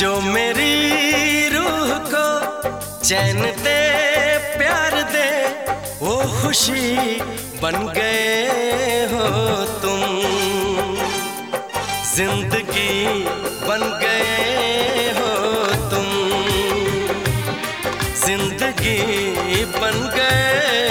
जो मेरी रूह को चैन दे प्यार दे, वो खुशी बन गए हो तुम। ज़िंदगी बन गए हो तुम। ज़िंदगी बन गए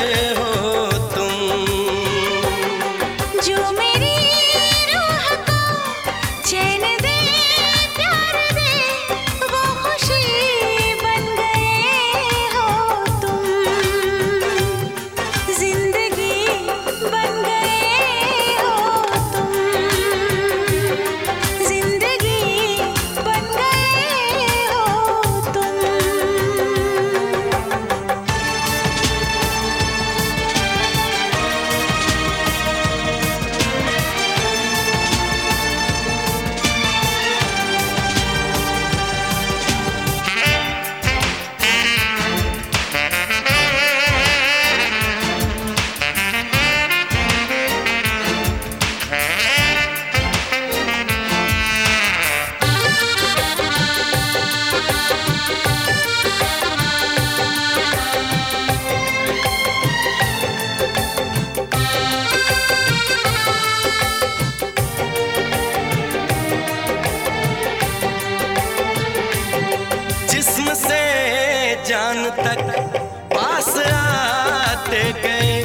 तक पास आते गए।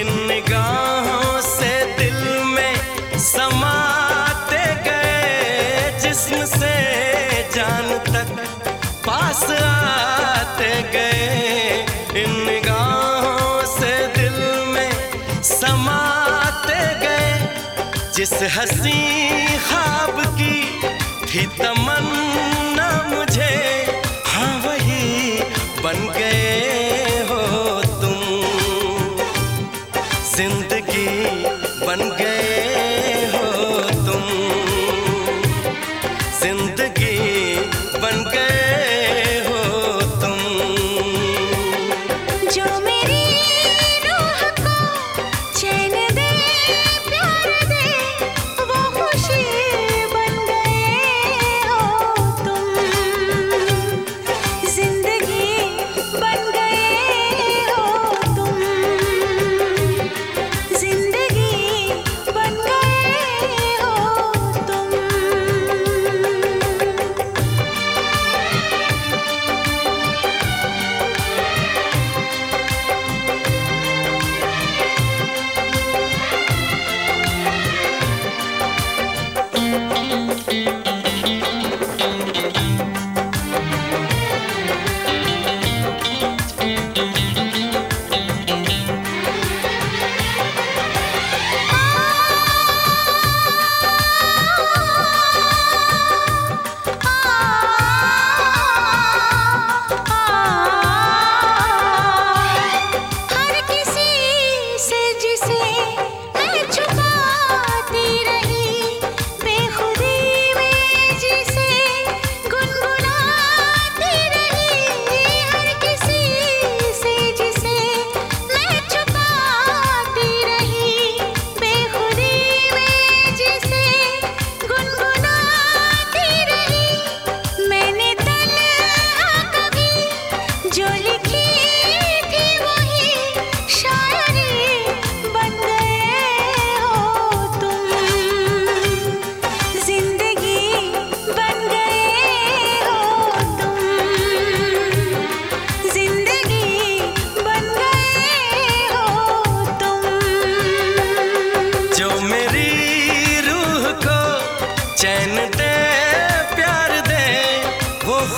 इन निगाहों से दिल में समाते गए। जिस्म से जान तक पास आते गए। इन निगाहों से दिल में समाते गए। जिस हसी ख्वाब की थी तमन्ना मुझे बन गए हो तुम। ज़िंदगी बन गए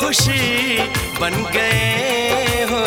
खुशी बन गए हो